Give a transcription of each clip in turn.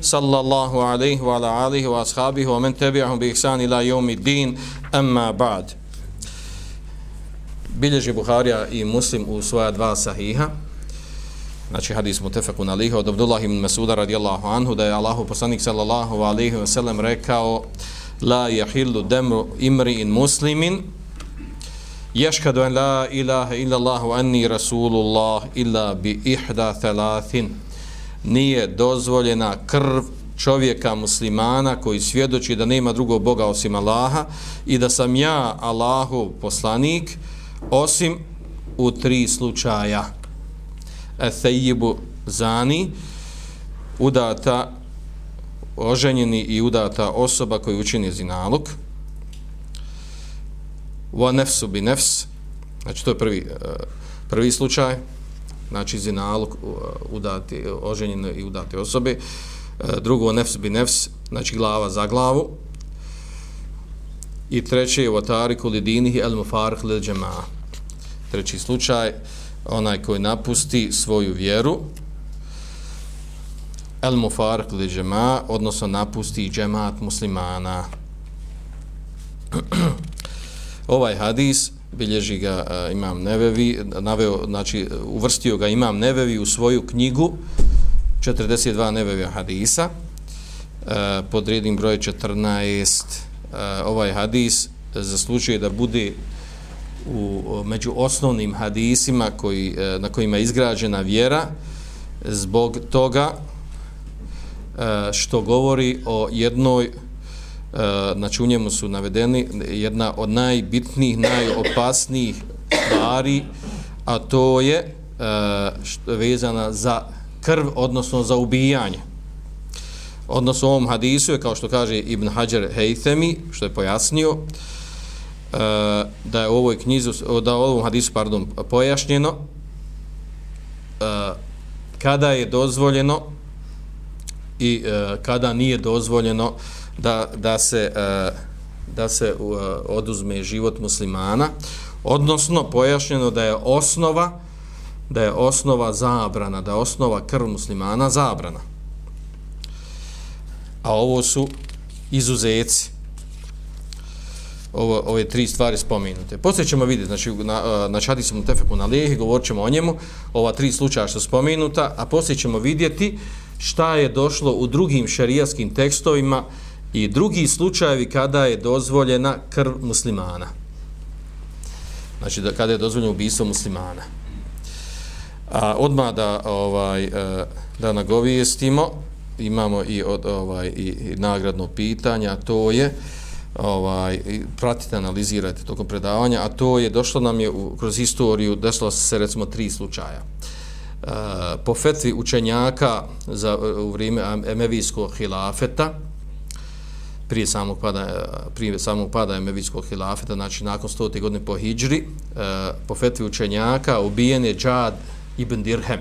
sallallahu alaihi wa ala alihi wa ashabihi wa men tebi'ahum bi ihsan ila jomi din. Amma ba'd. Bilježi Buharija i Muslim u svoja dva sahiha. Znači hadis mutefakun alihi od Abdullah ibn Masuda radijallahu anhu da je Allahu poslanik sallallahu alaihi wa sallam rekao la yahillu demru imri in muslimin Ješkadu en la ilaha illa Allah, anni rasulullah illa bi ihda thalathin nije dozvoljena krv čovjeka muslimana koji svjedoči da nema drugog Boga osim Allaha i da sam ja Allahu poslanik osim u tri slučaja. Ethejibu zani udata oženjeni i udata osoba koji učini zinalog. Wa nefsu bi nefs znači to je prvi, eh, prvi slučaj znači zinalog uh, udati oženjene i udate osobe uh, drugo nefs bi nefs znači glava za glavu I treći je vatariku lidinihi el mufarih lil džema'a. Treći slučaj, onaj koji napusti svoju vjeru, el mufarih li džema, odnosno napusti džemat muslimana. ovaj hadis, bilježi ga uh, imam Nevevi, naveo, znači uvrstio ga imam Nevevi u svoju knjigu, 42 Nevevi hadisa, uh, pod rednim broj 14, uh, ovaj hadis zaslužuje da bude u među osnovnim hadisima koji, e, na kojima je izgrađena vjera zbog toga što govori o jednoj Eh, znači u njemu su navedeni jedna od najbitnijih, najopasnijih stvari a to je eh, vezana za krv, odnosno za ubijanje. Odnosno u ovom hadisu je kao što kaže Ibn Hajar Haythami, što je pojasnio, eh, da je u ovoj knjizu, da u ovom hadisu, pardon, pojašnjeno, kada je dozvoljeno i e, kada nije dozvoljeno da, da se, e, da se e, oduzme život muslimana, odnosno pojašnjeno da je osnova da je osnova zabrana, da je osnova krv muslimana zabrana a ovo su izuzeci. Ovo, ove tri stvari spomenute. Poslije ćemo vidjeti, znači, na, e, na čadi sam tefeku na lijehi, govorit ćemo o njemu, ova tri slučaja što spomenuta, a poslije ćemo vidjeti šta je došlo u drugim šarijaskim tekstovima i drugi slučajevi kada je dozvoljena krv muslimana. Znači, da, kada je dozvoljeno ubistvo muslimana. A odmah da, ovaj, e, da nagovijestimo, imamo i od ovaj i, i nagradno pitanje, a to je ovaj pratite analizirajte tokom predavanja, a to je došlo nam je u, kroz historiju desilo se recimo tri slučaja. Eh, po fetvi učenjaka za u vrijeme emevijskog hilafeta prije samog pada prije samog pada emevijskog hilafeta znači nakon 100. godine po hidžri eh, po fetvi učenjaka ubijen je Džad ibn Dirhem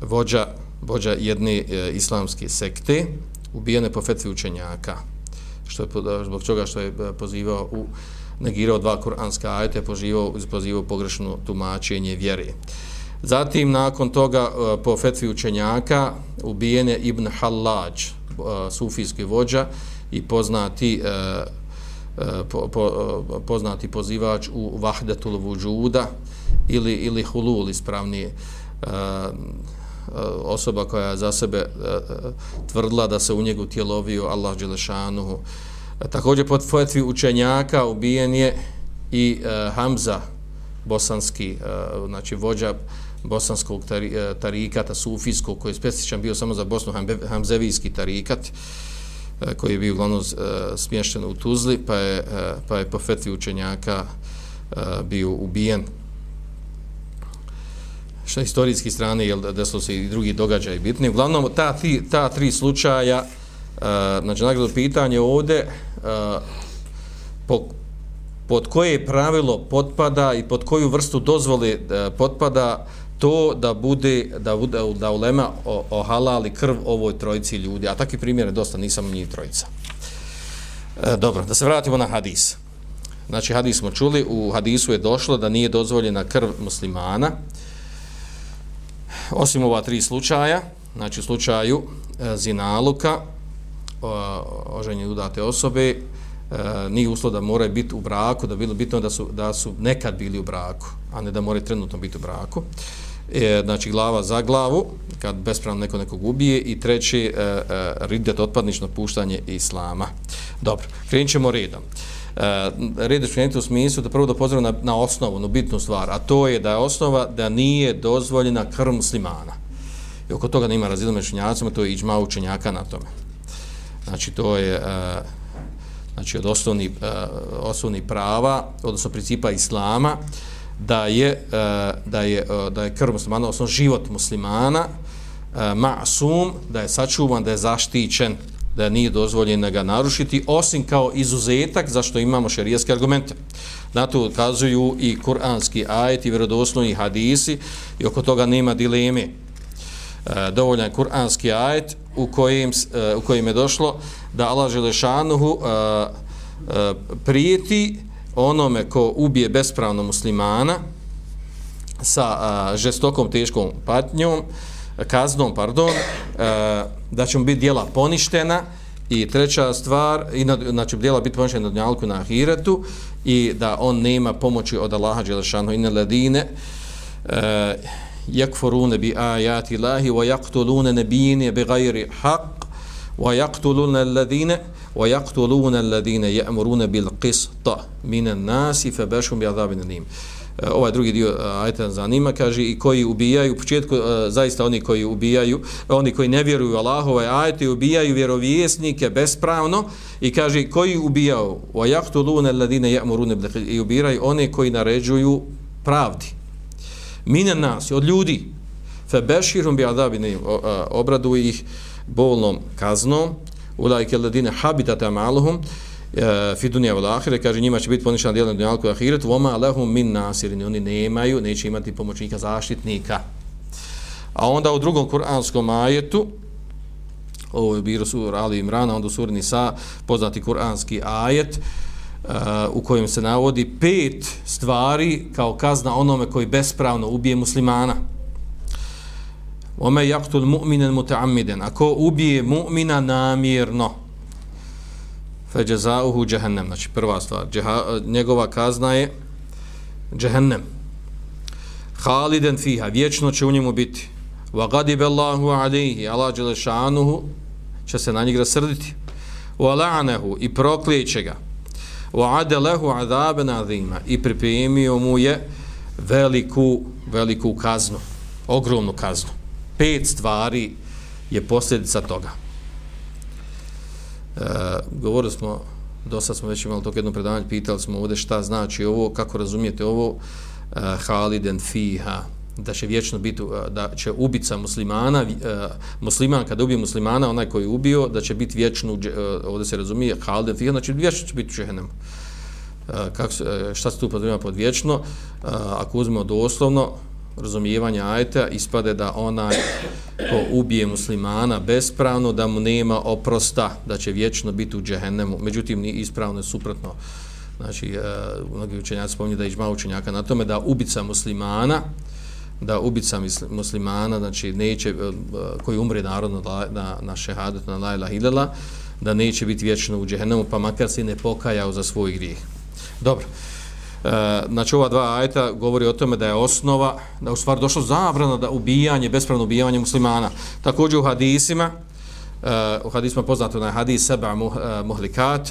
vođa, vođa jedne e, islamske sekte, ubijene po fetvi učenjaka, što je, zbog čega što je pozivao u negirao dva kuranska ajete, pozivao, pozivao pogrešno tumačenje vjere. Zatim, nakon toga, e, po fetvi učenjaka, ubijen je Ibn Hallaj, e, sufijski vođa i poznati, e, po, po, poznati pozivač u Vahdetul Vujuda ili, ili Hulul, ispravnije, osoba koja za sebe tvrdila da se u njegu tjelovio Allah Đelešanuhu. Također pod fetvi učenjaka ubijen je i uh, Hamza, bosanski, uh, znači vođa bosanskog tari, uh, tarikata, sufijskog, koji je specifičan bio samo za Bosnu, Hamzevijski tarikat, koji je bio uglavnom uh, smješten u Tuzli, pa je, uh, pa je po fetvi učenjaka uh, bio ubijen što je historijski strane, jel desilo se i drugi događaj bitni. Uglavnom, ta, ti, ta tri slučaja, uh, Eh, znači, nagrado pitanje ovde, uh, eh, po, pod koje pravilo potpada i pod koju vrstu dozvole eh, potpada to da bude, da, bude, da ulema o, krv ovoj trojici ljudi. A takvi primjere dosta, nisam ni trojica. E, dobro, da se vratimo na hadis. Znači, hadis smo čuli, u hadisu je došlo da nije dozvoljena krv muslimana, osim ova tri slučaja, znači u slučaju e, zinaluka, oženjene udate osobe, e, nije uslov da moraju biti u braku, da bilo bitno da su, da su nekad bili u braku, a ne da moraju trenutno biti u braku. E, znači, glava za glavu, kad bespravno neko nekog ubije, i treći, e, e, ridet otpadnično puštanje islama. Dobro, krenut ćemo redom. E, red je u smislu da prvo da pozdravim na, na osnovu, na bitnu stvar, a to je da je osnova da nije dozvoljena krv muslimana. I oko toga nema razila među učenjacima, to je iđma učenjaka na tome. Znači, to je e, znači, od osnovni, e, osnovni prava, odnosno principa islama, da je, e, da je, e, da je krv muslimana, odnosno život muslimana, e, ma'sum, da je sačuvan, da je zaštićen, da nije dozvoljeno ga narušiti, osim kao izuzetak zašto imamo šerijske argumente. Na to ukazuju i kuranski ajet i vjerodoslovni hadisi i oko toga nema dileme. E, dovoljan je kuranski ajet u kojim, e, u kojim je došlo da Allah Želešanuhu e, e, prijeti onome ko ubije bespravno muslimana sa a, žestokom teškom patnjom, kaznom, pardon, da će mu biti dijela poništena i treća stvar, i na, znači dijela biti poništena na dnjalku na ahiretu i da on nema pomoći od Allaha Đelešanu ine ledine yakfuruna bi ayati llahi wa yaqtuluna nabiyina bighayri haqq wa yaqtuluna alladhina wa yaqtuluna alladhina ya'muruna bil qisti minan nasi fabashum bi adhabin alim. Eh, ovaj drugi dio eh, ajta zanima kaže i koji ubijaju u početku eh, zaista oni koji ubijaju oni koji ne vjeruju Allahove ajte ubijaju vjerovjesnike bespravno i kaže koji ubijao? Wa yaqtuluna alladhina ya'muruna bil qisti one koji naređuju pravdi minan nas od ljudi. Fe beširum bi adabine obradu ih bolnom kaznom. Ulajke ledine habitate amaluhum e, fi dunia vla ahire kaže njima će biti ponišan djelan dunia alku ahiret voma alahum min nasirini oni nemaju, neće imati pomoćnika zaštitnika. A onda u drugom kuranskom ajetu ovo je bilo sur Ali Imrana onda sur Nisa poznati kuranski ajet uh, u kojem se navodi pet stvari kao kazna onome koji bespravno ubije muslimana Ome jaktul mu'minen muta'ammiden. Ako ubije mu'mina namjerno, feđezauhu džehennem. Znači prva stvar, džeha, njegova kazna je džehennem. Haliden fiha, vječno će u njemu biti. Wa gadibe Allahu alihi, Allah dželle će se na njega rasrditi. Wa la'anehu i proklijeće ga. وعد adalahu azaban عظيما i pripremio mu je veliku veliku kaznu, ogromnu kaznu. Pet stvari je posljedica toga. E, govorili smo, dosta smo već imali tog jedno predavanje, pitali smo ovdje šta znači ovo, kako razumijete ovo, e, Haliden fiha, da će vječno biti, e, da će ubica muslimana, e, musliman kada ubije muslimana, onaj koji je ubio, da će biti vječno, e, ovdje se razumije, halden fihan, znači vječno će biti u čehenemu. Kako šta se tu podrijema pod vječno? Ako uzmemo doslovno, razumijevanja ajeta ispade da onaj ko ubije muslimana bespravno da mu nema oprosta da će vječno biti u džehennemu međutim ni ispravno je suprotno znači mnogi učenjaci spominju da je ižma učenjaka na tome da ubica muslimana da ubica muslimana znači neće e, koji umre narodno na, na šehadetu na la ilaha ilala da neće biti vječno u džehennemu pa makar se ne pokajao za svoj grijeh dobro E, znači ova dva ajta govori o tome da je osnova, da u stvari došlo zabrano da ubijanje, bespravno ubijanje muslimana. Također u hadisima, e, u hadisima poznato na hadis seba muh, e, muhlikat,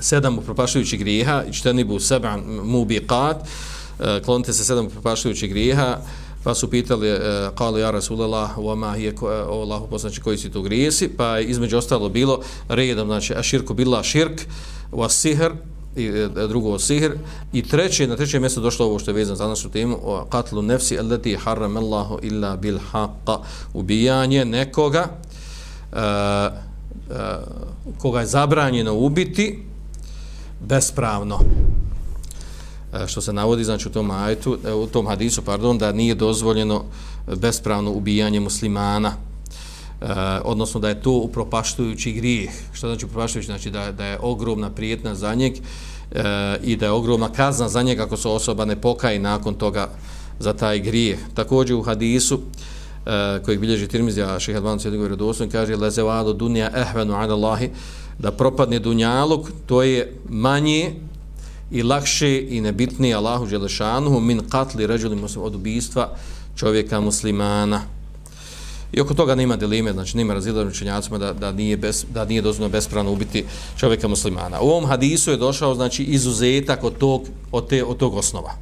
sedam upropašujućih grijeha, i čteni bu seba mubiqat, Eh, klonite se sedam upropašujućih grijeha, pa su pitali, eh, e, kali ja Rasulallah, u oma je o Allahu poslanči znači koji si to grijesi, pa između ostalo bilo redom, znači, a širku bila širk, wa sihr, i eh, drugo sihr i treće na trećem mjestu došlo ovo što je vezano za našu temu o katlu nefsi allati harrama Allahu illa bil haqq. Ubijanje nekoga uh, uh, koga je zabranjeno ubiti bespravno. E, što se navodi znači u tom ajetu e, u tom hadisu pardon da nije dozvoljeno bespravno ubijanje muslimana Uh, odnosno da je to upropaštujući grijeh. Što znači upropaštujući? Znači da, da je ogromna prijetna za njeg uh, i da je ogromna kazna za njeg ako se osoba ne pokaje nakon toga za taj grijeh. Također u hadisu uh, kojeg bilježi Tirmizija Šeha Dvanu Sjedigo Vjerodoslovim kaže lezevado dunja ehvenu ala Allahi da propadne dunjalog to je manje i lakše i nebitnije Allahu Želešanuhu min katli ređuli od ubijstva čovjeka muslimana. I oko toga nema dileme, znači nema razilaženja učenjacima da, da nije, bez, da nije dozvoljeno bespravno ubiti čovjeka muslimana. U ovom hadisu je došao znači izuzetak od tog, od te, od tog osnova.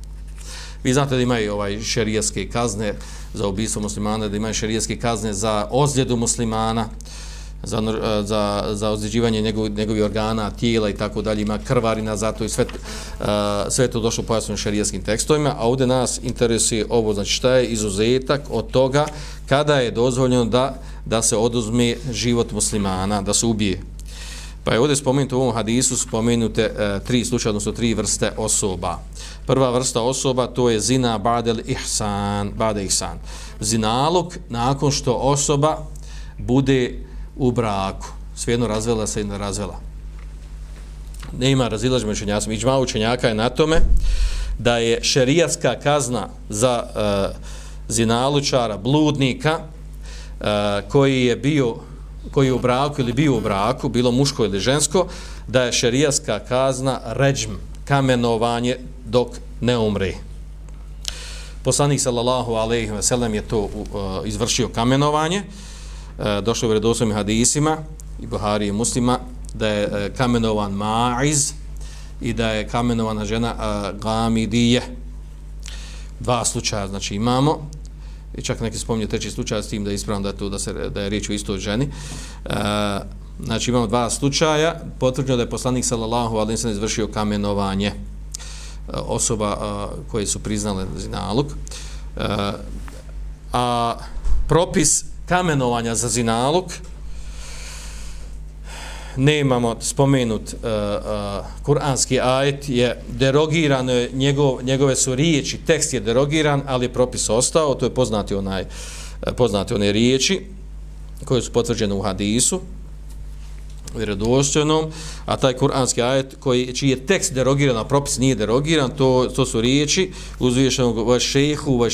Vi znate da imaju ovaj šerijaske kazne za ubistvo muslimana, da imaju šerijaske kazne za ozljedu muslimana, za, za, za ozljeđivanje njegov, njegovih organa, tijela i tako dalje, ima krvarina za to i sve, uh, sve to došlo pojasnim šarijaskim tekstovima, a ovdje nas interesuje ovo, znači šta je izuzetak od toga kada je dozvoljeno da, da se oduzme život muslimana, da se ubije. Pa je ovdje spomenuto u ovom hadisu spomenute uh, tri slučaje, odnosno tri vrste osoba. Prva vrsta osoba to je zina badel ihsan, bade ihsan. Zinalog nakon što osoba bude u braku. Svejedno razvela se i ne razvela. Ne ima razilaž među učenjacima. Iđma učenjaka je na tome da je šerijatska kazna za uh, zinalučara, bludnika, uh, koji je bio koji je u braku ili bio u braku, bilo muško ili žensko, da je šerijatska kazna ređm, kamenovanje dok ne umri. Poslanik sallallahu alejhi ve sellem je to uh, izvršio kamenovanje. Uh, E, došlo u vredosovim hadisima i Buhari i muslima da je e, kamenovan Ma'iz i da je kamenovana žena e, Gamidije. Dva slučaja znači imamo i čak neki spominje treći slučaj s tim da je ispravno da je, to, da, se, da je riječ o istoj ženi. E, znači imamo dva slučaja. Potvrđeno da je poslanik sallallahu alaihi sallam izvršio kamenovanje e, osoba e, koje su priznale zinalog. A propis kamenovanja za zinalog. Nemamo spomenut uh, uh, kuranski ajet je derogiran e, njegov, njegove su riječi tekst je derogiran ali je propis ostao to je poznati onaj poznati one riječi koje su potvrđene u hadisu vjerodostojnom a taj kuranski ajet koji čiji je tekst derogiran a propis nije derogiran to, to su riječi uzvišenog va šejhu va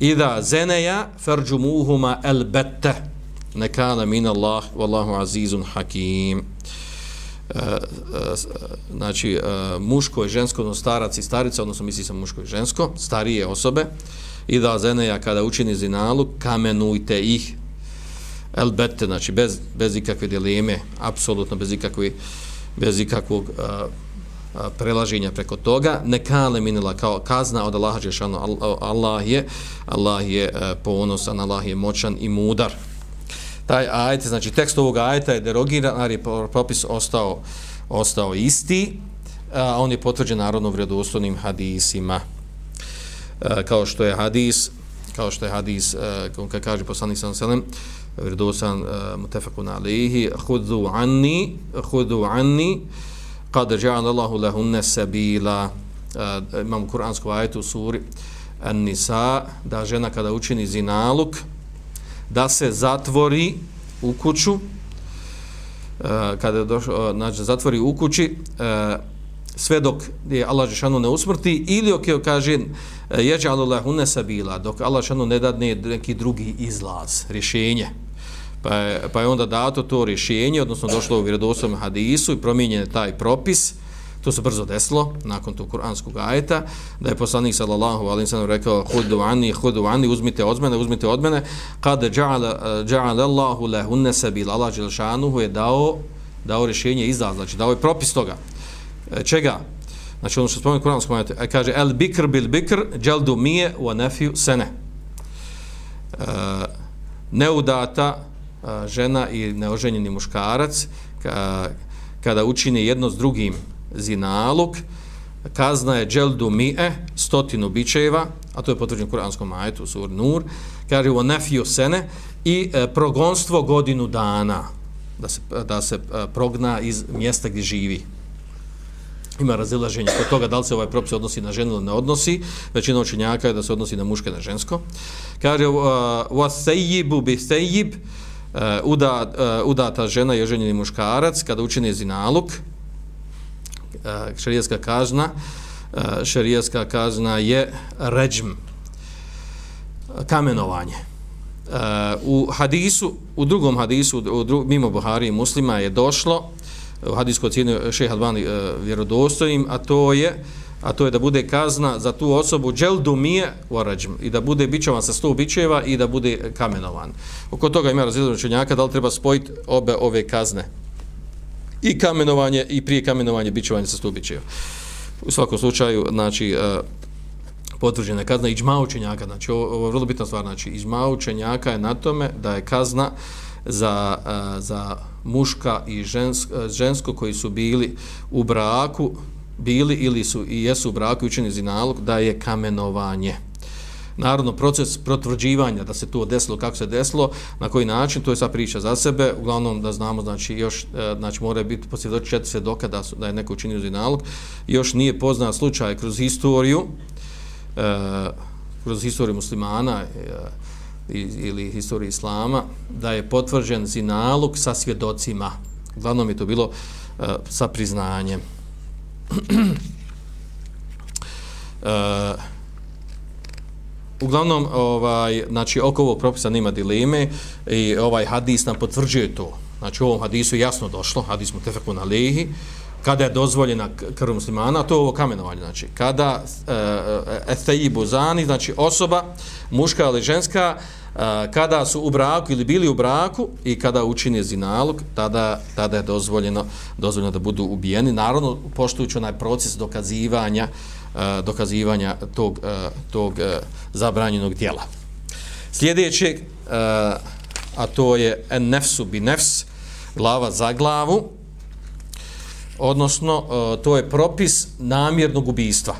Ida zeneja farjumuhuma el bette. Nekana min Allah wallahu azizun hakim. E, e, znači e, muško i žensko odnosno starac i starica odnosno misli se muško i žensko starije osobe. Ida zeneja kada učini zinalu kamenujte ih el bette znači bez, bez ikakve dileme apsolutno bez ikakve bez ikakvog uh, prelaženja preko toga. Nekale minila kao kazna od Allaha Đešanu Allah je Allah je e, ponosan Allah je moćan i mudar. Taj ajet znači tekst ovog ajeta je derogiran ali je propis ostao ostao isti a on je potvrđen narodno vjerodostojnim hadisima. E, kao što je hadis kao što je hadis e, kako kaže poslanik sallallahu alejhi ve sellem vjerodostojan mutafakun alejhi khudhu anni khudhu anni kad ja'ala Allahu lahunna sabila. E, uh, imam kuransku ajetu u suri An-Nisa da žena kada učini zinaluk da se zatvori u kuću uh, kada došao uh, e, znači zatvori u kući uh, sve dok je Allah Žešanu ne usmrti ili ok kaže yaj'alu lahunna sabila dok Allah Žešanu ne dadne neki drugi izlaz rješenje pa je, pa je onda dato to rješenje, odnosno došlo u vjerodostojnom hadisu i promijenjen je taj propis, to se brzo desilo, nakon tog kuranskog ajeta, da je poslanik sallallahu alaihi sallam rekao hudu ani, hudu ani, uzmite od mene, uzmite od mene, kada ja'ala Allahu lehunne sebil, Allah Đelšanuhu je dao, dao rješenje izlaz, znači dao je propis toga. E, čega? Znači ono što spomenu kuranskom ajetu, e, kaže, el bikr bil bikr, jaldu mije u anefiju sene. E, neudata, žena i neoženjeni muškarac kada učini jedno s drugim zinalog, kazna je dželdu mi'e, stotinu bičeva, a to je potvrđeno kuranskom ajetu, sur Nur, kaže u nefiju sene, i e, progonstvo godinu dana, da se, da se e, progna iz mjesta gdje živi. Ima razilaženje kod toga da li se ovaj propis odnosi na ženu ili ne odnosi. Većina učenjaka je da se odnosi na muške na žensko. Kaže, wa sejjibu Eh, uda, eh, udata žena je ženjeni muškarac kada učine zinaluk, eh, šarijaska kazna, šarijaska kazna je ređm, kamenovanje. U hadisu, u drugom hadisu, u dru, mimo Buhari i muslima je došlo, u hadisku ocjenio šeha Albani vjerodostojim, a to je a to je da bude kazna za tu osobu dželdu mije u i da bude bićovan sa sto bićeva i da bude kamenovan. Oko toga ima razlijedno čenjaka da li treba spojiti obe ove kazne i kamenovanje i prije kamenovanje bićevanje sa stubićeva. U svakom slučaju, znači, uh, potvrđena kazna iđma učenjaka, znači, ovo, je vrlo bitna stvar, znači, iđma učenjaka je na tome da je kazna za, e, za muška i žensko, e, žensko koji su bili u braku, bili ili su i jesu u braku i učeni zinalog, da je kamenovanje. Narodno, proces protvrđivanja da se to desilo, kako se desilo, na koji način, to je sva priča za sebe, uglavnom da znamo, znači, još, e, znači, mora biti posvjedoči četiri svjedoka da, su, da je neko učinio zinalog, još nije poznat slučaj kroz historiju, e, kroz historiju muslimana e, ili historiju islama, da je potvrđen zinalog sa svjedocima. Uglavnom je to bilo e, sa priznanjem e, Uglavnom, ovaj, znači, oko ovog propisa nema dileme i ovaj hadis nam potvrđuje to. Znači, u ovom hadisu jasno došlo, hadis mu tefeku na lehi, kada je dozvoljena krv muslimana, to je ovo kamenovanje. Znači, kada e, e, esteji buzani, znači osoba, muška ili ženska, e, kada su u braku ili bili u braku i kada učine zinalog, tada, tada je dozvoljeno, dozvoljeno da budu ubijeni. Naravno, poštujući onaj proces dokazivanja, dokazivanja tog, tog zabranjenog dijela. Sljedeće, a to je en nefsu bi nefs, glava za glavu, odnosno to je propis namjernog ubijstva.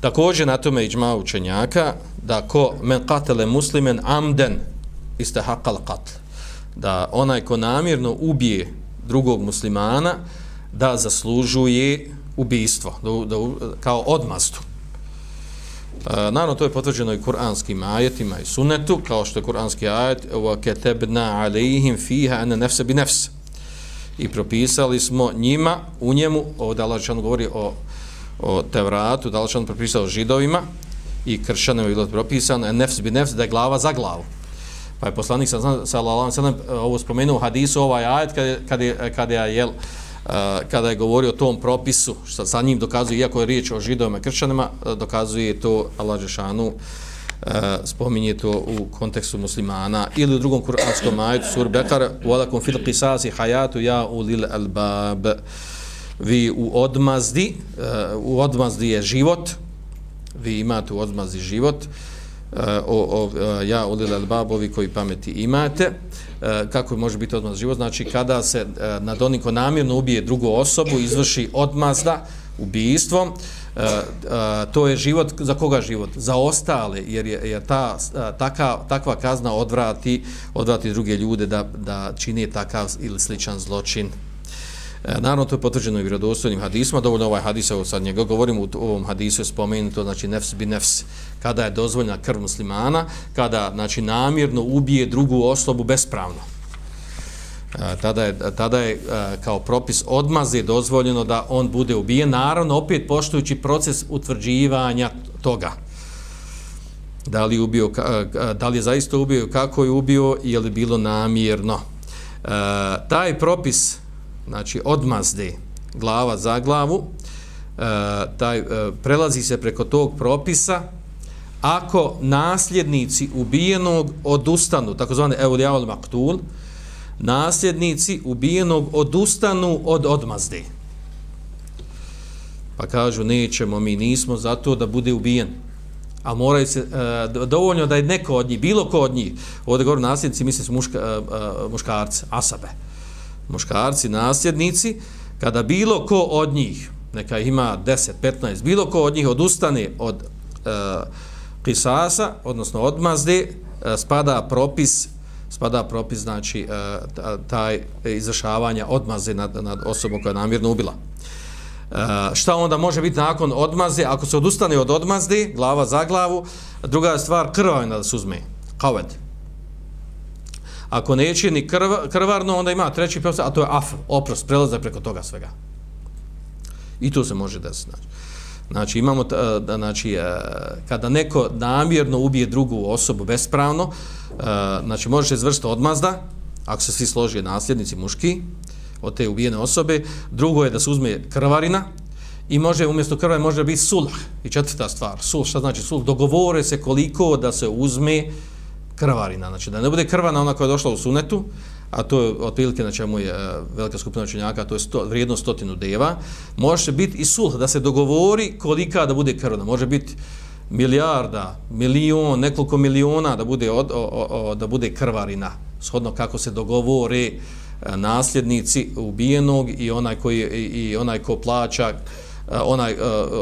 Također na tome iđma učenjaka da ko men katele muslimen amden iste hakal katl, da onaj ko namjerno ubije drugog muslimana da zaslužuje ubijstvo, da, da, kao odmastu. E, naravno, to je potvrđeno i kuranskim ajetima i sunetu, kao što je kuranski ajet وَكَتَبْنَا عَلَيْهِمْ فِيهَا أَنَ نَفْسَ بِنَفْسِ I propisali smo njima, u njemu, ovo Dalačan govori o, o Tevratu, Dalačan propisao židovima i kršćanima je bilo propisano, nefs bi nefs, da je glava za glavu. Pa je poslanik sa, sa Lalam e, ovo spomenuo u hadisu, ovaj ajet, kad je, kad je, kad je jel, e, kada je govorio o tom propisu, što sa njim dokazuje, iako je riječ o židovima i kršćanima, e, dokazuje to Allah Žešanu, spominje to u kontekstu muslimana ili u drugom kuranskom ajetu sur Bekar walakum fil qisasi hayatu ya ulil albab vi u odmazdi e, u odmazdi je život vi imate u odmazdi život e, o, o, e, ja ulil albabovi koji pameti imate kako može biti odmaz život, znači kada se nad onim ko namjerno ubije drugu osobu, izvrši odmazda ubijstvom, to je život, za koga život? Za ostale, jer je, jer ta, taka, takva kazna odvrati, odvrati druge ljude da, da čini takav ili sličan zločin. E, naravno, to je potvrđeno i vjerodostojnim hadisma, dovoljno ovaj hadis, evo sad njega govorim, u ovom hadisu je spomenuto, znači nefs bi nefs, kada je dozvoljena krv muslimana, kada, znači, namjerno ubije drugu osobu bespravno. E, tada je, tada je e, kao propis odmaze dozvoljeno da on bude ubijen, naravno, opet poštujući proces utvrđivanja toga. Da li, ubio, e, e, da li je zaista ubio, kako je ubio, je li bilo namjerno. E, taj propis, znači odmazde glava za glavu, e, taj, e, prelazi se preko tog propisa ako nasljednici ubijenog odustanu, takozvane evlijaval maktul, nasljednici ubijenog odustanu od odmazde. Pa kažu, nećemo, mi nismo zato da bude ubijen. A moraju se, e, dovoljno da je neko od njih, bilo ko od njih, ovdje govorim nasljednici, mislim su muška, e, e muškarci, asabe, muškarci, nasljednici, kada bilo ko od njih, neka ima 10, 15, bilo ko od njih odustane od e, kisasa, odnosno odmazde, e, spada propis spada propis znači e, taj izrašavanja odmaze nad, nad osobom koja je namjerno ubila. E, šta onda može biti nakon odmaze? Ako se odustane od odmazde, glava za glavu, druga stvar krvavina da se uzme. Kaved. Ako neće ni krv, krvarno, onda ima treći propis, a to je af, oprost, prelaza preko toga svega. I to se može da znači. Znači, imamo, e, da, znači, e, kada neko namjerno ubije drugu osobu bespravno, e, znači, može se izvršiti odmazda, ako se svi složije nasljednici muški, od te ubijene osobe. Drugo je da se uzme krvarina i može umjesto krvarina može biti sulh. I četvrta stvar, sulh, šta znači sulh? Dogovore se koliko da se uzme krvarina. Znači, da ne bude krvana ona koja je došla u sunetu, a to je otprilike na čemu je e, velika skupina učenjaka, to je sto, vrijedno stotinu deva, može biti i sulh, da se dogovori kolika da bude krvna. Može biti milijarda, milion, nekoliko miliona da bude, od, o, o, o, da bude krvarina, shodno kako se dogovore e, nasljednici ubijenog i onaj koji i, onaj ko plaća, e, onaj,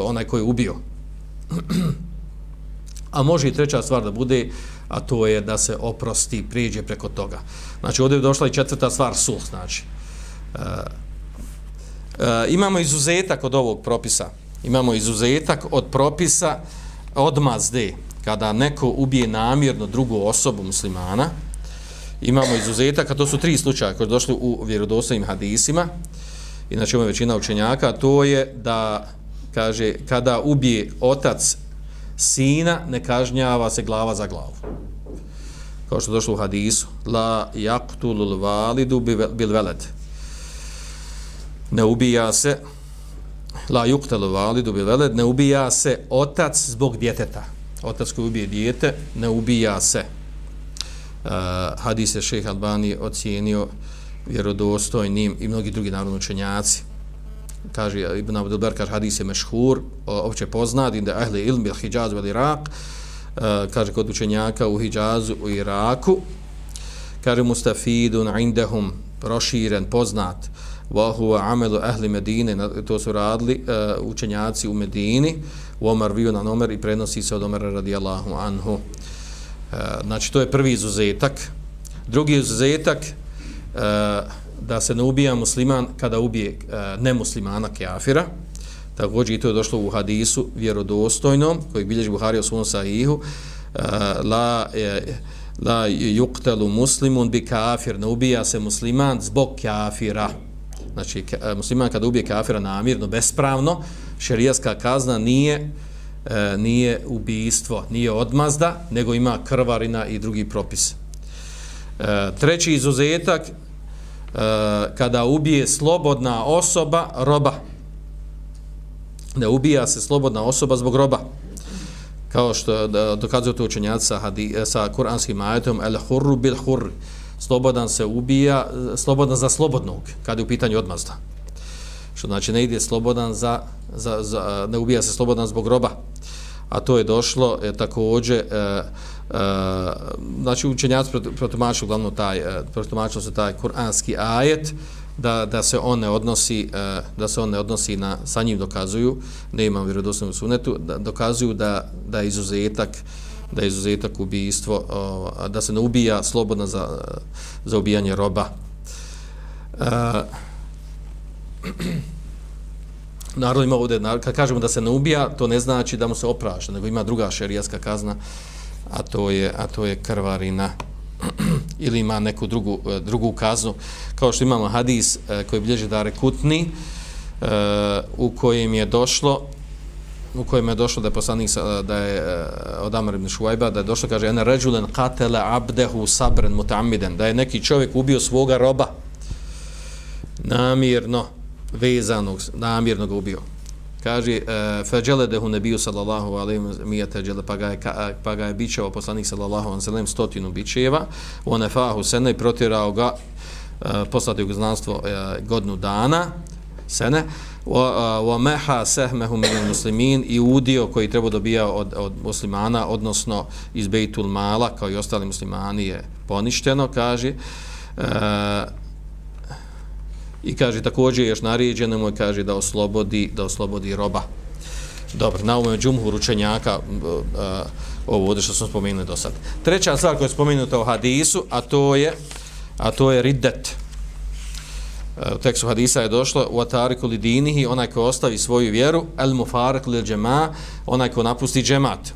onaj koji je ubio. a može i treća stvar da bude, a to je da se oprosti, prijeđe preko toga. Znači, ovdje je došla i četvrta stvar, sulh, znači. E, e, imamo izuzetak od ovog propisa. Imamo izuzetak od propisa odmazde, kada neko ubije namjerno drugu osobu muslimana. Imamo izuzetak, a to su tri slučaja koji došli u vjerodostojnim hadisima. Inače, ima većina učenjaka, to je da, kaže, kada ubije otac sina, ne kažnjava se glava za glavu kao što došlo u hadisu, la yaqtulul validu bil veled. Ne ubija se, la yuqtalu validu bil veled, ne ubija se otac zbog djeteta. Otac koji ubije dijete, ne ubija se. Uh, hadis je šeha Albani ocijenio vjerodostojnim i mnogi drugi narodni učenjaci. Kaže, Ibn Abdelber kaže, hadis je mešhur, opće poznat, inda ahli ilmi al-hijaz vel Irak, e, kaže kod učenjaka u Hidžazu u Iraku kaže mustafidun indahum proširen poznat. Wa huwa amalu ahli Medine to su radili uh, učenjaci u Medini. U Omar Viju Omer i prenosi se od Omara radijallahu anhu. Uh, znači to je prvi izuzetak. Drugi izuzetak uh, da se ne ubija musliman kada ubije e, nemuslimana kafira. Također i to je došlo u hadisu vjerodostojnom koji bilježi Buhari o svom sahihu e, la, e, la yuqtalu muslimun bi kafir ne ubija se musliman zbog kafira. Znači e, musliman kada ubije kafira namirno, bespravno šerijaska kazna nije e, nije ubijstvo, nije odmazda nego ima krvarina i drugi propis. E, treći izuzetak Eh, kada ubije slobodna osoba roba Da ubija se slobodna osoba zbog roba. Kao što dokazuju to učenjaci sa, eh, sa kuranskim ajetom, el hurru bil hurri. Slobodan se ubija, eh, slobodan za slobodnog, kada je u pitanju odmazda. Što znači ne ide slobodan za, za, za, ne ubija se slobodan zbog roba. A to je došlo je također, e, e, znači učenjaci protumačili uglavnom taj, eh, protumačili se taj kuranski ajet, da, da se on ne odnosi uh, da se on ne odnosi na sa njim dokazuju ne imam vjerodostojnu sunetu da dokazuju da da je izuzetak da je izuzetak ubijstvo uh, da se ne ubija slobodno za za ubijanje roba. Uh, Naravno ima ovdje, kad kažemo da se ne ubija, to ne znači da mu se oprašta, nego ima druga šerijaska kazna, a to je, a to je krvarina. ili ima neku drugu, e, drugu kaznu, kao što imamo hadis e, koji bilježi da rekutni, e, u kojem je došlo u kojem je došlo da je poslanik da je od Amr ibn Šuajba da je došlo kaže ene ređulen katele abdehu sabren mutamiden da je neki čovjek ubio svoga roba namirno vezanog namirno ga ubio kaže e, nabiju sallallahu alejhi ve sellem pa ga je pa ga je bičao poslanik sallallahu alejhi ve sellem stotinu bičeva. On fahu sene protirao ga e, poslati u znanstvo e, godnu dana sene. Wa e, maha sahmehu min muslimin i udio koji treba dobija od, od muslimana odnosno iz Beitul Mala kao i ostali muslimani je poništeno kaže i kaže također još naređeno mu kaže da oslobodi da oslobodi roba. Dobro, na ovom džumhur učenjaka ovo ovdje što smo spomenuli do sad. Treća stvar koja je spomenuta u hadisu, a to je a to je riddet. E, u tekstu hadisa je došlo u atariku li dinihi, onaj ko ostavi svoju vjeru, el mufarak li džema, onaj ko napusti džemat.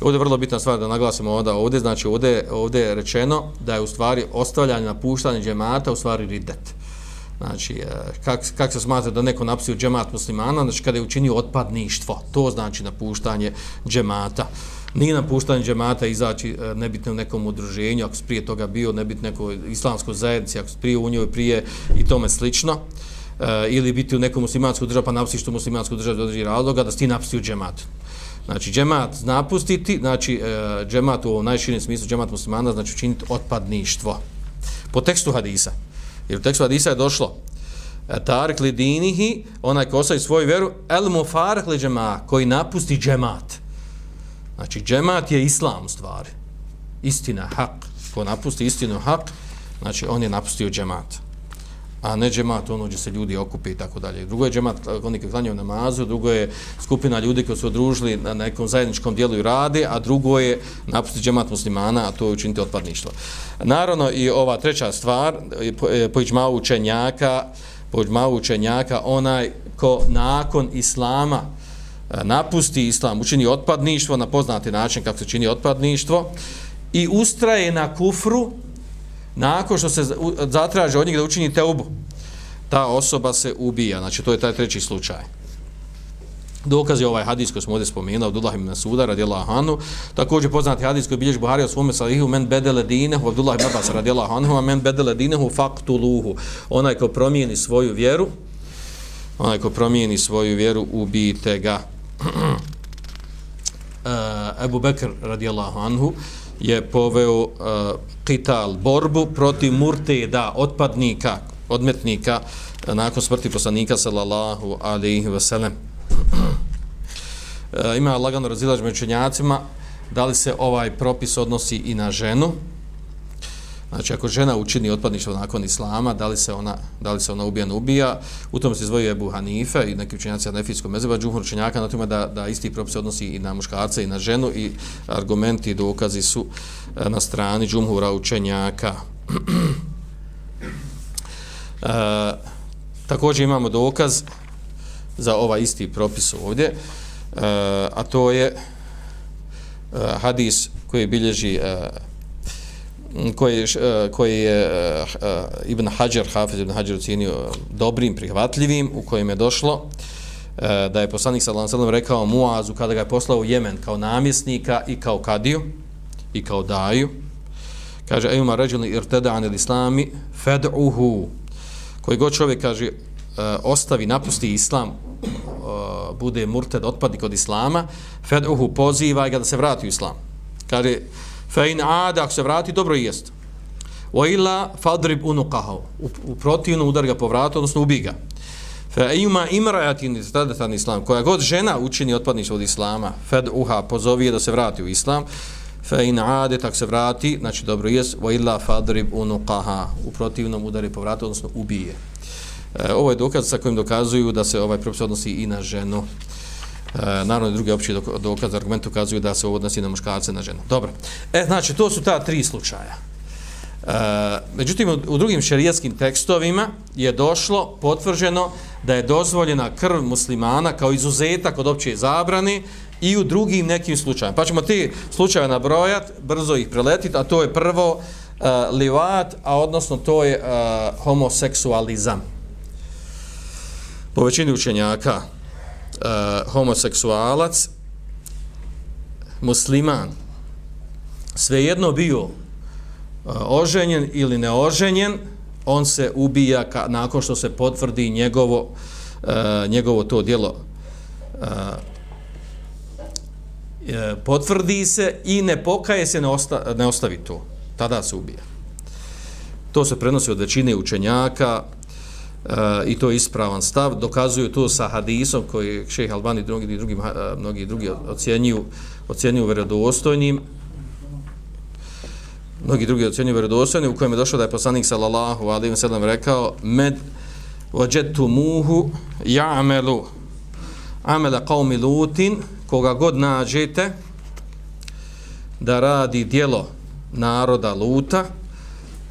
Ovdje je vrlo bitna stvar da naglasimo ovdje, ovdje, znači ovdje, ovdje je rečeno da je u stvari ostavljanje, napuštanje džemata u stvari riddet. Znači, kako kak, kak se smatra da neko napusti džemat muslimana, znači kada je učinio otpadništvo, to znači napuštanje džemata. Nije napuštanje džemata izaći e, nebitno u nekom udruženju, ako prije toga bio nebitno nekoj islamskoj zajednici, ako prije u njoj prije i tome slično, e, ili biti u nekom muslimanskom državu, pa napustiš tu muslimansku državu do razloga, da si ti napusti džemat. Znači, džemat napustiti, znači, e, džemat u najširem smislu, džemat muslimana, znači učiniti otpadništvo. Po tekstu hadisa. Jer u tekstu Hadisa je došlo e, Tarik li dinihi, onaj ko ostavi svoju vjeru, el mufarek li džema, koji napusti džemat. Znači, džemat je islam u stvari. Istina, hak. Ko napusti istinu, hak, znači on je napustio džemat. A ne džemat, ono gdje se ljudi okupe i tako dalje. Drugo je džemat, oni koji klanjaju namazu, drugo je skupina ljudi koji su odružili na nekom zajedničkom dijelu i rade, a drugo je napustiti džemat muslimana, a to je učiniti otpadništvo. Naravno, i ova treća stvar, po e, učenjaka, po učenjaka, onaj ko nakon islama e, napusti islam, učini otpadništvo na poznati način kako se čini otpadništvo i ustraje na kufru, nakon što se zatraže od njih da učini teubu, ta osoba se ubija. Znači, to je taj treći slučaj. Dokaz je ovaj hadis koji smo ovdje spomenuli, Abdullah ibn Suda, radijallahu anhu. Također poznati hadis koji bilješ Buhari o svome salihu, men bedele dinehu, Abdullah ibn Abbas, radijallahu anhu, a men bedele dinehu faktuluhu. Onaj ko promijeni svoju vjeru, onaj ko promijeni svoju vjeru, ubijte ga. Eh, Ebu Bekr, radijallahu anhu, je poveo e, uh, qital, borbu protiv murteda, otpadnika, odmetnika, uh, nakon smrti poslanika, sallallahu alaihi wa sallam. Uh, e, ima lagano razilaž među učenjacima, da li se ovaj propis odnosi i na ženu, Znači, ako žena učini otpadništvo nakon islama, da li se ona, da li se ona ubijena ubija, u tom se izvojuje Ebu Hanife i neki učenjaci Anefijskog mezeba, džuhur učenjaka na tome da, da isti propis odnosi i na muškarca i na ženu i argumenti i dokazi su e, na strani džumhura učenjaka. e, također imamo dokaz za ovaj isti propis ovdje, e, a to je e, hadis koji bilježi e, koji, koji je e, e, e, Ibn Hajar, Hafiz Ibn Hajar ocjenio dobrim, prihvatljivim, u kojem je došlo da je poslanik sallallahu alejhi ve rekao Muazu kada ga je poslao u Jemen kao namjesnika i kao kadiju i kao daju kaže ayuma rajulun irtada an al-islami fad'uhu. Koji god čovjek kaže ostavi napusti islam bude murted otpadnik od islama fad'uhu poziva ga da se vrati u islam. Kaže fa in ada ako se vrati dobro jest. Wa illa fadrib unuqahu. U protivno udar ga po vratu odnosno ubi ga. Fa ima imra'atin tadatan islam. Koja god žena učini otpadništvo od islama fad uha pozovi da se vrati u islam. Fa in ade, tak se vrati znači dobro jest. Wa illa fadrib unuqaha. U protivnom udari po vratu odnosno ubije. E, ovo je dokaz sa kojim dokazuju da se ovaj propis odnosi i na ženu. E, naravno, drugi opći dokaz, argument ukazuju da se ovo odnosi na muškarce na ženu. Dobro. E, znači, to su ta tri slučaja. E, međutim, u drugim šerijatskim tekstovima je došlo, potvrženo, da je dozvoljena krv muslimana kao izuzetak od opće zabrane i u drugim nekim slučajima. Pa ćemo ti slučaje nabrojat, brzo ih preletiti, a to je prvo e, livat, a odnosno to je e, homoseksualizam. Po većini učenjaka, uh, homoseksualac, musliman, svejedno bio uh, oženjen ili neoženjen, on se ubija ka, nakon što se potvrdi njegovo, uh, njegovo to djelo. Uh, potvrdi se i ne pokaje se, ne, osta, ne ostavi to. Tada se ubija. To se prenosi od većine učenjaka, e, i to je ispravan stav. Dokazuju to sa hadisom koji šeha Albani i drugi, drugi, mnogi drugi ocjenjuju, ocjenjuju vredostojnim. Mnogi drugi ocjenjuju vredostojnim u kojem je došlo da je poslanik sallallahu alaihi wa sallam rekao med ođetu muhu ja'melu amela qawmi lutin koga god nađete da radi dijelo naroda luta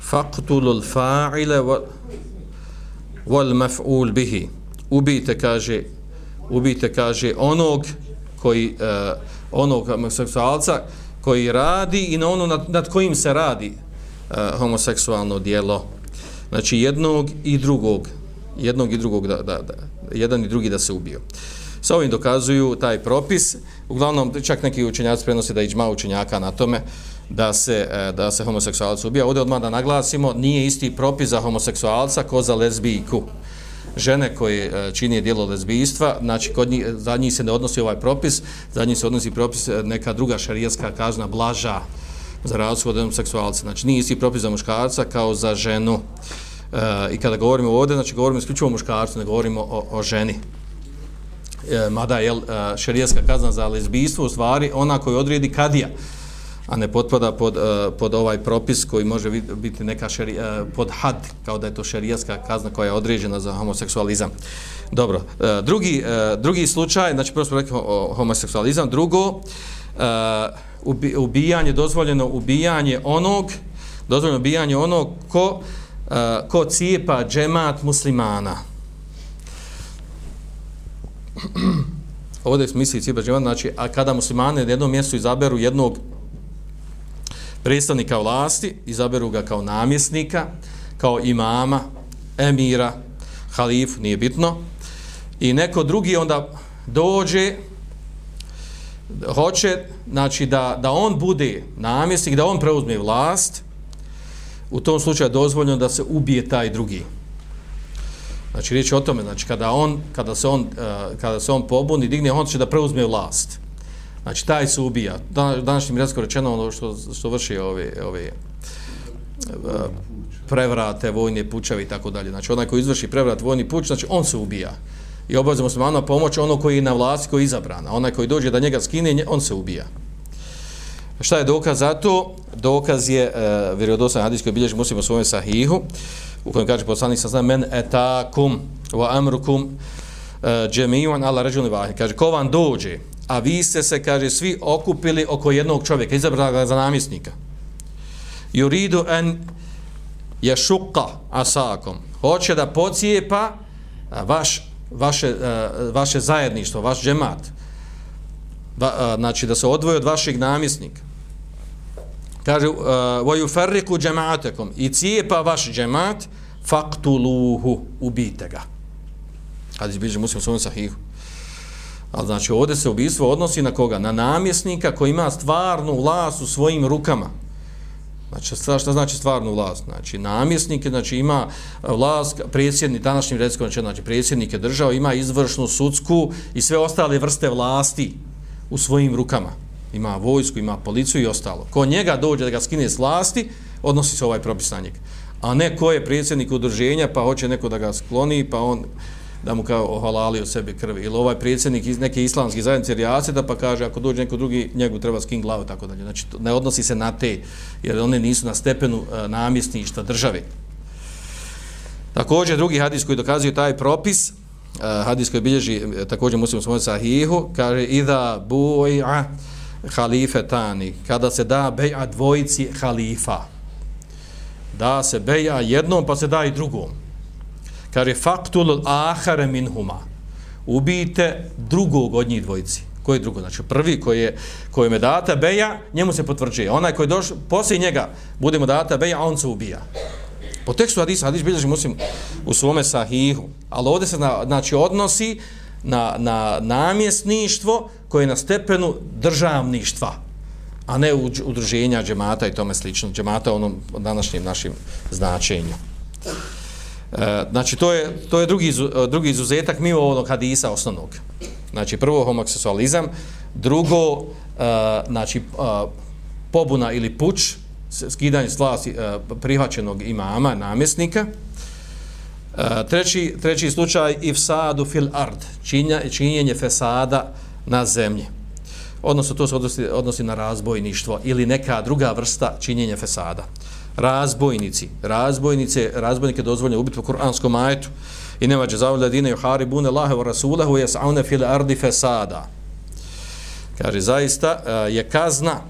faqtulul fa'ile wa wal maf'ul bihi. Ubite kaže ubite kaže onog koji uh, onog homoseksualca koji radi i na ono nad, nad kojim se radi uh, homoseksualno djelo. Znači jednog i drugog jednog i drugog da, da, da jedan i drugi da se ubiju. Sa ovim dokazuju taj propis. Uglavnom čak neki učenjaci prenose da iđma učenjaka na tome da se, e, da se homoseksualac ubija. Ovdje odmah da naglasimo, nije isti propis za homoseksualca ko za lezbijku. Žene koje e, čini dijelo lezbijstva, znači kod njih, za njih se ne odnosi ovaj propis, za njih se odnosi propis e, neka druga šarijetska kazna blaža za razliku od homoseksualca. Znači nije isti propis za muškarca kao za ženu. E, I kada govorimo ovdje, znači govorimo isključivo o muškarcu, ne govorimo o, o ženi. E, mada je šarijetska kazna za lezbijstvo u stvari ona koju odredi kadija a ne potpada pod, uh, pod ovaj propis koji može biti neka šeri, uh, pod had, kao da je to šerijaska kazna koja je određena za homoseksualizam. Dobro, uh, drugi, uh, drugi slučaj, znači prvo smo rekli homoseksualizam, drugo, uh, ubijanje, dozvoljeno ubijanje onog, dozvoljeno ubijanje onog ko, uh, ko cijepa džemat muslimana. Ovdje misli cijepa džemat, znači, a kada muslimane na jednom mjestu izaberu jednog predstavnika vlasti, izaberu ga kao namjesnika, kao imama, emira, halif, nije bitno, i neko drugi onda dođe, hoće, znači da, da on bude namjesnik, da on preuzme vlast, u tom slučaju je dozvoljeno da se ubije taj drugi. Znači, riječ o tome, znači, kada, on, kada, se on, eh, kada se on pobuni, digne, on će da preuzme vlast. Znači, taj se ubija. Današnjim redsko rečeno ono što, što vrši ove, ove e, prevrate, vojne pučave i tako dalje. Znači, onaj koji izvrši prevrat, vojni puč, znači, on se ubija. I obavezamo se pomoć ono koji je na vlasti, koji je izabran. A onaj koji dođe da njega skine, on se ubija. Šta je dokaz za to? Dokaz je e, uh, vjerodosan hadis koji bilježi muslimo svojom sahihu, u kojem kaže poslanik sa znam, men etakum wa amrukum e, uh, džemijuan ala ređuni vahid. Kaže, ko vam dođe a vi ste se, kaže, svi okupili oko jednog čovjeka, izabrali ga za namjesnika. Juridu en ješuka asakom. Hoće da pocijepa vaš, vaše, vaše zajedništvo, vaš džemat. Va, znači, da se odvoje od vašeg namjesnika. Kaže, voju ferriku džematekom i cijepa vaš džemat, faktuluhu, ubijte ga. Kad izbiđe muslim svojom sahihu. Ali znači ovdje se ubistvo odnosi na koga? Na namjesnika koji ima stvarnu vlast u svojim rukama. Znači šta znači stvarnu vlast? Znači namjesnik znači, ima e, vlast, predsjednik, današnjim redskom, znači, znači predsjednik je država, ima izvršnu, sudsku i sve ostale vrste vlasti u svojim rukama. Ima vojsku, ima policiju i ostalo. Ko njega dođe da ga skine s vlasti, odnosi se ovaj propis na njega. A ne ko je predsjednik udruženja pa hoće neko da ga skloni, pa on da mu kao ohalali od sebi krvi. Ili ovaj predsjednik iz neke islamske zajednice Rijase da pa kaže ako dođe neko drugi, njegu treba skin glavu tako dalje. Znači ne odnosi se na te, jer one nisu na stepenu uh, namjesništva države. Također drugi hadis koji dokazuje taj propis, uh, hadis koji bilježi uh, također muslim svoj sahihu, kaže ida buja halifetani, kada se da beja dvojici halifa. Da se beja jednom pa se da i drugom kaže faktul ahare minhuma. Ubijte drugog od njih dvojici. Koji je drugo? Znači prvi koji je koji je data beja njemu se potvrđuje. Onaj koji doš posle njega budemo data beja on se ubija. Po tekstu hadisa hadis bilježi muslim u svome sahihu. Ali ovdje se na, znači odnosi na, na namjesništvo koje je na stepenu državništva a ne udruženja džemata i tome slično. Džemata u onom današnjem našim značenju. E, znači to je to je drugi e, drugi izuzetak mimo ovog hadisa osnovnog. Znači prvo homoseksualizam, drugo uh, znači uh, pobuna ili puč, skidanje s vlasti uh, prihvaćenog imama, namjesnika. Uh, treći, treći slučaj ifsadu fil ard, činja, činjenje fesada na zemlji. Odnosno to se odnosi, odnosi na razbojništvo ili neka druga vrsta činjenja fesada razbojnici, razbojnice, razbojnike dozvoljeno ubiti po kuranskom ajetu. i nema džezao ladine yuharibune Allahe wa rasulahu yas'auna fil ardi fesada. kaže zaista e, je kazna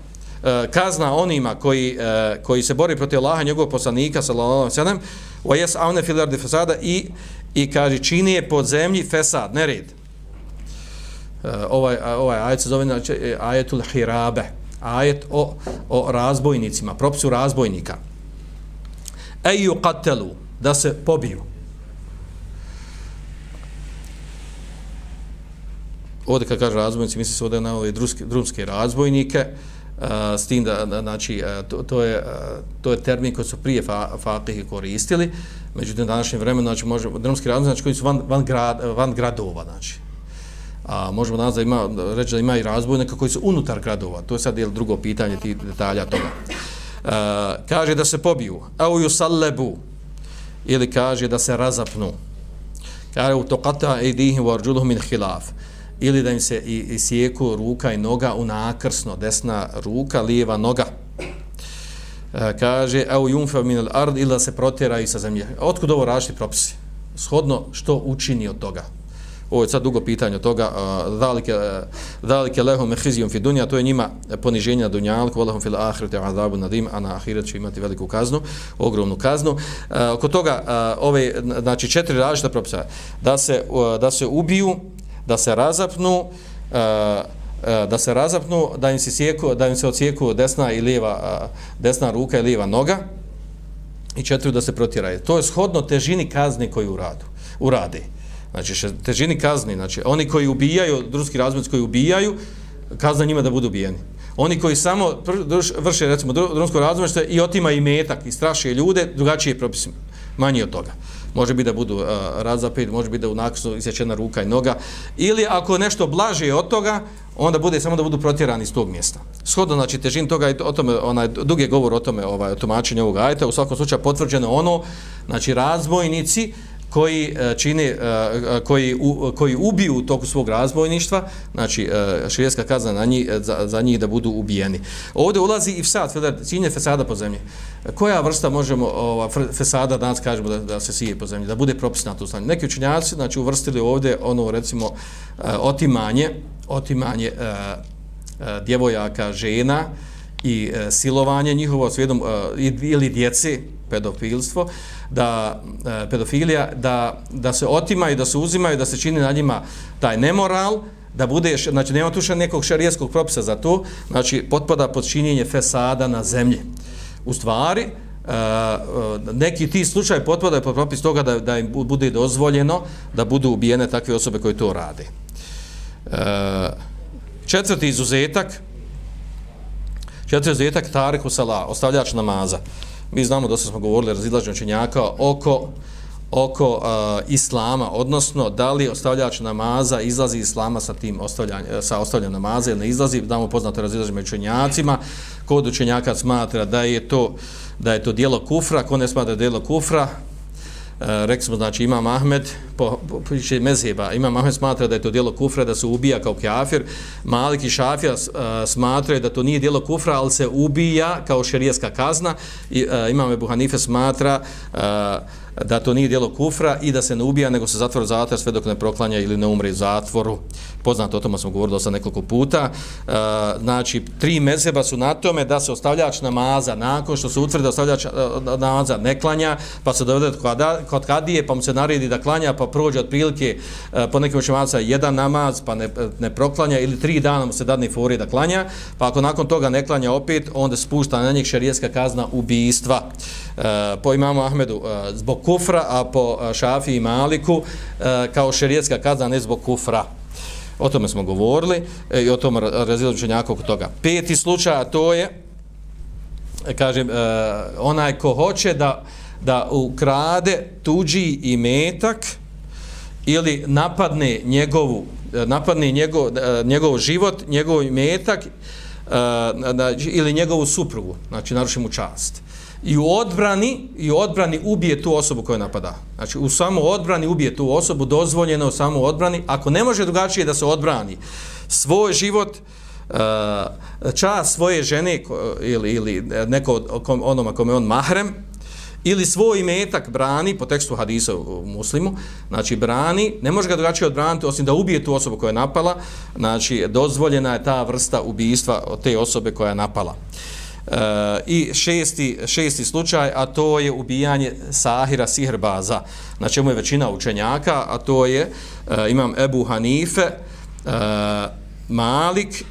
e, kazna onima koji e, koji se bori protiv Allaha njegovog poslanika sallallahu alejhi ve sellem wa yas'auna fil ardi fesada i i kaže čini je pod zemlji fesad nered ovaj ovaj ajet se zove znači ajetul hirabe ajet o, o razbojnicima propisu razbojnika eju katelu, da se pobiju ovdje kad kaže razbojnici, misli se ovdje na ove druske, drumske razbojnike, eh, s tim da, da znači, eh, to, to, je, eh, to je termin koji su prije fa, koristili, međutim, u današnjem vremenu, znači, možemo, drumski razbojnici, znači, koji su van, van, grad, van gradova, znači, A možemo danas da ima, reći da ima i razbojnika koji su unutar gradova. To je sad je drugo pitanje ti detalja toga. Eh, kaže da se pobiju. Au yusallabu. Ili kaže da se razapnu. Kaže u toqata aydihim wa arjuluhum min khilaf ili da im se i, i sjeku ruka i noga u nakrsno, desna ruka, lijeva noga. E, kaže, au yunfa min al ard, illa se protjeraju i sa zemlje. Otkud ovo rašti propisi? Shodno što učini od toga? Ovo je sad dugo pitanje od toga. Dalike, dalike e, lehum mehizijom fi dunja, to je njima poniženje na dunjalku, volahom fil ahirete azabu nadim, a na ahiret će imati veliku kaznu, ogromnu kaznu. E, oko toga, e, ove, znači četiri različita propisa, da se, da se ubiju, da se razapnu da se razapnu da im se sjeku da im se odsjeku desna i lijeva desna ruka i lijeva noga i četiri da se protjeraju to je shodno težini kazni koju uradu urade znači težini kazni znači oni koji ubijaju drugi razbojnici koji ubijaju kazna njima da budu ubijeni. Oni koji samo vrše recimo drumsko razbojništvo i otima i metak i straše ljude drugačije propis manje od toga. Može biti da budu uh, razapet, može biti da u naksu isječena ruka i noga, ili ako nešto blaže od toga, onda bude samo da budu protjerani iz tog mjesta. Shodno, znači, težin toga, o tome, onaj, dug je govor o tome, ovaj, o tumačenju ovog ajta, u svakom slučaju potvrđeno ono, znači, razbojnici, koji e, čini e, e, koji u, koji ubiju u toku svog razbojništva znači širijeska kazna na njih za, za njih da budu ubijeni. Ovdje ulazi i fesad feder fesada po zemlji. Koja vrsta možemo ova fesada danas kažemo da, da se sije po zemlji da bude propisna tu stanje? Neki učinjaci znači uvrstili ovdje ono recimo otimanje otimanje djevojaka žena i silovanje njihovo svijedom ili djece pedofilstvo da e, pedofilija da, da se otima i da se uzimaju da se čini na njima taj nemoral da bude znači nema tu nekog šarijeskog propisa za to znači potpada pod činjenje fesada na zemlji u stvari Uh, neki ti slučaj potpada pod propis toga da, da im bude dozvoljeno da budu ubijene takve osobe koje to rade. Uh, četvrti izuzetak četvrti izuzetak Tariku Salah, ostavljač namaza. Uh, mi znamo da smo govorili razilaženje učenjaka oko oko uh, islama, odnosno da li ostavljač namaza izlazi islama sa tim ostavljanjem, sa ostavljanjem namaza ili ne izlazi, da mu poznato razilaženje učenjacima, kod učenjaka smatra da je to da je to dijelo kufra, ko ne smatra da je dijelo kufra, E, rekli smo, znači, Imam Ahmed, po, po, po mezheba, Imam Ahmed smatra da je to dijelo kufra, da se ubija kao kafir, Malik i Šafija uh, smatraju da to nije dijelo kufra, ali se ubija kao šerijeska kazna, I, uh, Imam Ebu Hanife smatra uh, da to nije dijelo kufra i da se ne ubija, nego se zatvor zatvor sve dok ne proklanja ili ne umre u zatvoru. Poznato o tome smo govorili sa nekoliko puta. E, znači, tri mezeba su na tome da se ostavljač namaza, nakon što se utvrde ostavljač e, namaza ne klanja, pa se dovede kod kadije, pa mu se naredi da klanja, pa prođe otprilike e, po nekim učinjavaca jedan namaz, pa ne, ne proklanja, ili tri dana mu se dadne fori da klanja, pa ako nakon toga ne klanja opet, onda spušta na njih šerijetska kazna ubijstva. E, po imamu Ahmedu, e, zbog kufra, a po e, Šafi i Maliku e, kao šerijetska kazna ne zbog kufra. O tome smo govorili e, i o tome razilažu oko toga. Peti slučaj, to je, e, kažem, e, onaj ko hoće da, da ukrade tuđi imetak ili napadne njegovu e, napadne njegov, njegov život, njegov metak ili njegovu suprugu, znači naruši mu čast i u odbrani i u odbrani ubije tu osobu koja napada. Znači u samo odbrani ubije tu osobu dozvoljeno u samo odbrani. Ako ne može drugačije da se odbrani svoj život, e, uh, čas svoje žene ili, ili neko onoma kome on mahrem ili svoj imetak brani, po tekstu hadisa u muslimu, znači brani, ne može ga drugačije odbraniti osim da ubije tu osobu koja je napala, znači dozvoljena je ta vrsta ubijstva od te osobe koja je napala. Uh, Eh, I šesti, šesti slučaj, a to je ubijanje sahira sihrbaza, na čemu je većina učenjaka, a to je, e, imam Ebu Hanife, e, Malik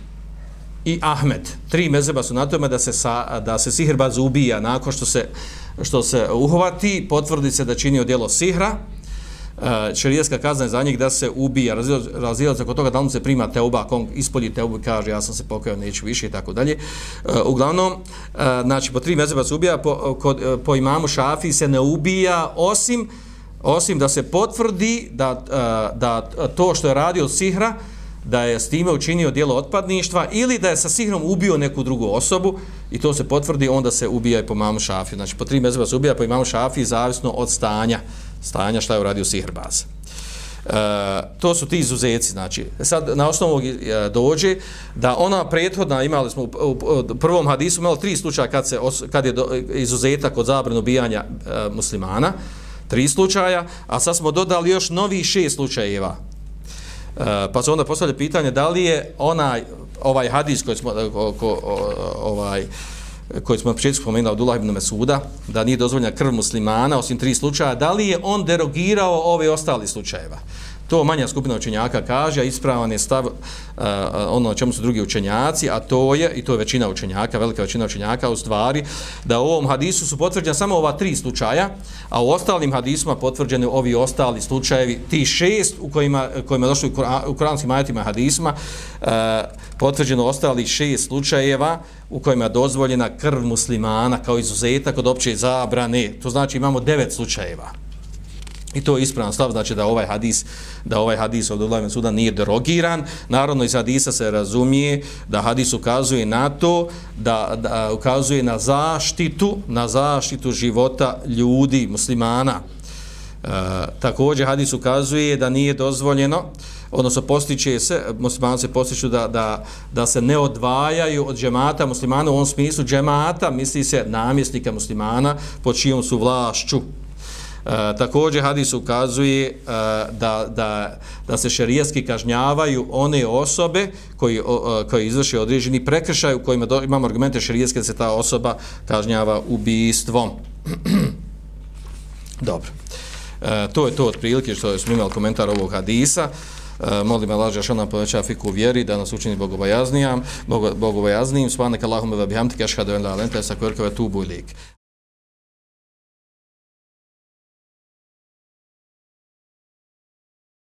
i Ahmed. Tri mezeba su na tome da se, sa, da se sihrbaz ubija nakon što se, što se uhvati, potvrdi se da čini djelo sihra, E, šerijska kazna je za njih da se ubija, razdijelati oko toga da mu se prima teuba, ako on ispolji teubu kaže ja sam se pokajao, neću više i tako dalje. Uglavnom, e, znači po tri mezeba se ubija, po, kod, e, po imamu šafi se ne ubija osim osim da se potvrdi da, da to što je radio sihra, da je s time učinio dijelo otpadništva ili da je sa sihrom ubio neku drugu osobu i to se potvrdi, onda se ubija i po mamu šafiju. Znači, po tri mezeba se ubija po imamu šafiju zavisno od stanja, stanja šta je uradio sihr baz. E, to su ti izuzeci, znači, sad na osnovu e, dođe da ona prethodna, imali smo u, u, u prvom hadisu, imali tri slučaja kad, se, kad je do, izuzetak od zabranu bijanja e, muslimana, tri slučaja, a sad smo dodali još novi šest slučajeva, E, pa se onda postavlja pitanje da li je onaj ovaj hadis koji smo ko, ko, ovaj koji smo početku spomenuli od Ulah ibn Mesuda, da nije dozvoljena krv muslimana, osim tri slučaja, da li je on derogirao ove ostali slučajeva? To manja skupina učenjaka kaže, a ispravan je stav uh, ono čemu su drugi učenjaci, a to je, i to je većina učenjaka, velika većina učenjaka u stvari, da u ovom hadisu su potvrđene samo ova tri slučaja, a u ostalim hadisima potvrđene ovi ostali slučajevi, ti šest u kojima, kojima došli u kuranskim ajatima hadisima, uh, potvrđeno ostali šest slučajeva u kojima je dozvoljena krv muslimana kao izuzetak od opće zabrane. To znači imamo devet slučajeva. I to je ispravan stav, znači da ovaj hadis, da ovaj hadis od Ulajme suda nije derogiran. Naravno iz hadisa se razumije da hadis ukazuje na to, da, da ukazuje na zaštitu, na zaštitu života ljudi, muslimana. E, također hadis ukazuje da nije dozvoljeno, odnosno postiče se, muslimani se postiču da, da, da se ne odvajaju od džemata muslimana u ovom smislu džemata, misli se namjesnika muslimana pod čijom su vlašću. E, također hadis ukazuje e, da, da, da se šerijetski kažnjavaju one osobe koji, e, koji izvrši određeni prekršaj u kojima do, imamo argumente šerijetske da se ta osoba kažnjava ubijstvom. Dobro. E, to je to otprilike što smo imali komentar ovog hadisa. E, molim Allah že ona poveća fiku vjeri da nas učini bogobojaznijim bogobojaznijim subhanaka allahumma ve bihamdika ashhadu en la ilaha illa anta astaghfiruka